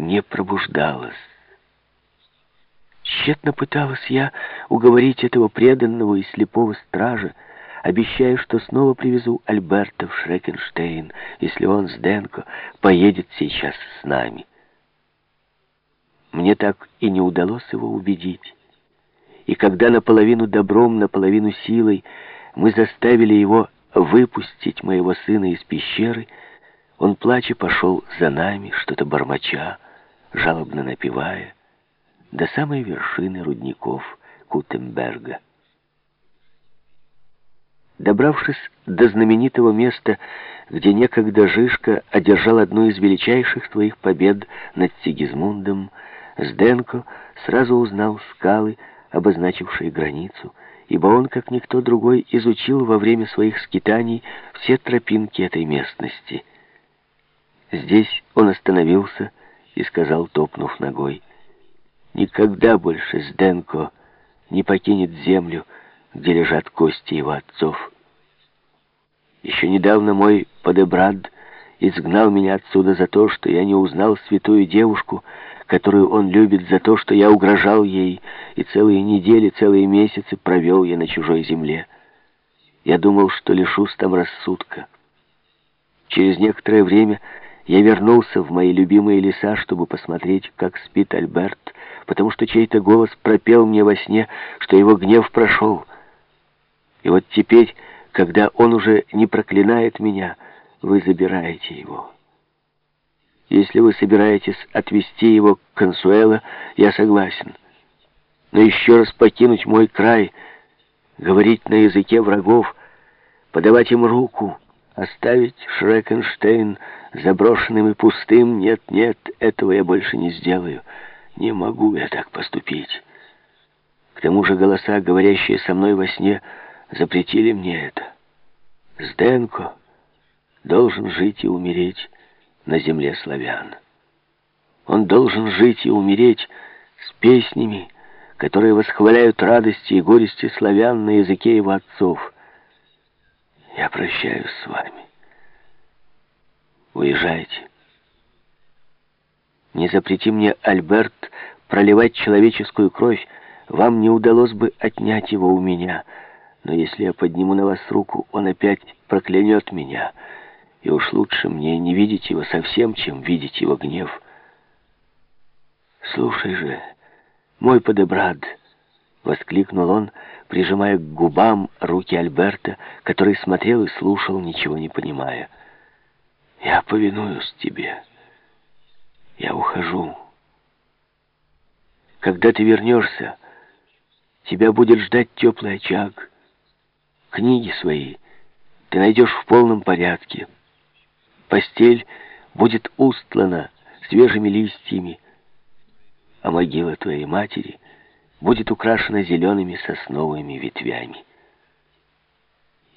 не пробуждалось. Тщетно пыталась я уговорить этого преданного и слепого стража, обещая, что снова привезу Альберта в Шрекенштейн, если он с Денко поедет сейчас с нами. Мне так и не удалось его убедить. И когда наполовину добром, наполовину силой мы заставили его выпустить моего сына из пещеры, он, плача, пошел за нами, что-то бормоча, жалобно напевая, до самой вершины рудников Кутенберга. Добравшись до знаменитого места, где некогда Жишка одержал одну из величайших своих побед над Сигизмундом, Сденко сразу узнал скалы, обозначившие границу, ибо он, как никто другой, изучил во время своих скитаний все тропинки этой местности. Здесь он остановился и сказал, топнув ногой, «Никогда больше Сденко не покинет землю, где лежат кости его отцов. Еще недавно мой подебрад изгнал меня отсюда за то, что я не узнал святую девушку, которую он любит, за то, что я угрожал ей, и целые недели, целые месяцы провел я на чужой земле. Я думал, что лишусь там рассудка. Через некоторое время я вернулся в мои любимые леса, чтобы посмотреть, как спит Альберт, потому что чей-то голос пропел мне во сне, что его гнев прошел. И вот теперь, когда он уже не проклинает меня, вы забираете его». Если вы собираетесь отвезти его к Консуэло, я согласен. Но еще раз покинуть мой край, говорить на языке врагов, подавать им руку, оставить Шрекенштейн заброшенным и пустым, нет, нет, этого я больше не сделаю. Не могу я так поступить. К тому же голоса, говорящие со мной во сне, запретили мне это. Сденко должен жить и умереть, на земле славян. Он должен жить и умереть с песнями, которые восхваляют радости и горести славян на языке его отцов. Я прощаюсь с вами. Уезжайте. Не запрети мне, Альберт, проливать человеческую кровь, вам не удалось бы отнять его у меня. Но если я подниму на вас руку, он опять проклянет меня — и уж лучше мне не видеть его совсем, чем видеть его гнев. «Слушай же, мой подебрад!» — воскликнул он, прижимая к губам руки Альберта, который смотрел и слушал, ничего не понимая. «Я повинуюсь тебе. Я ухожу. Когда ты вернешься, тебя будет ждать теплый очаг. Книги свои ты найдешь в полном порядке». Постель будет устлана свежими листьями, а могила твоей матери будет украшена зелеными сосновыми ветвями.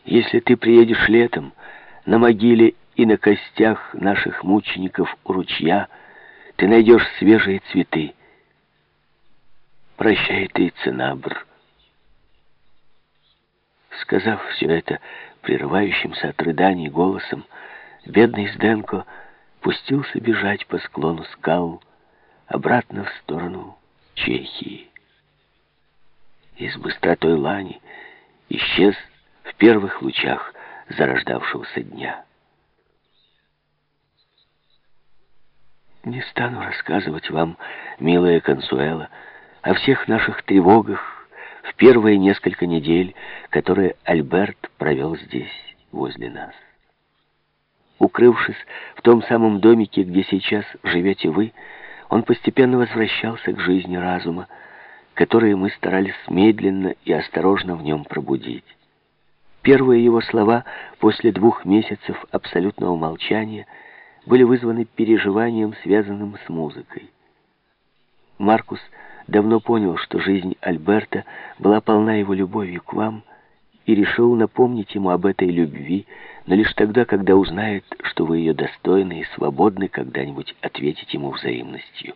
Если ты приедешь летом, на могиле и на костях наших мучеников у ручья ты найдешь свежие цветы. Прощай ты, Ценабр. Сказав все это прерывающимся от рыданий голосом, Бедный Сденко пустился бежать по склону скал обратно в сторону Чехии. И с быстротой лани исчез в первых лучах зарождавшегося дня. Не стану рассказывать вам, милая Консуэла, о всех наших тревогах в первые несколько недель, которые Альберт провел здесь, возле нас. Укрывшись в том самом домике, где сейчас живете вы, он постепенно возвращался к жизни разума, которые мы старались медленно и осторожно в нем пробудить. Первые его слова после двух месяцев абсолютного молчания были вызваны переживанием, связанным с музыкой. Маркус давно понял, что жизнь Альберта была полна его любовью к вам, и решил напомнить ему об этой любви, но лишь тогда, когда узнает, что вы ее достойны и свободны когда-нибудь ответить ему взаимностью.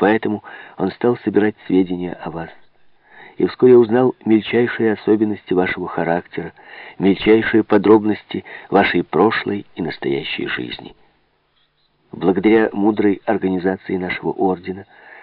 Поэтому он стал собирать сведения о вас, и вскоре узнал мельчайшие особенности вашего характера, мельчайшие подробности вашей прошлой и настоящей жизни. Благодаря мудрой организации нашего ордена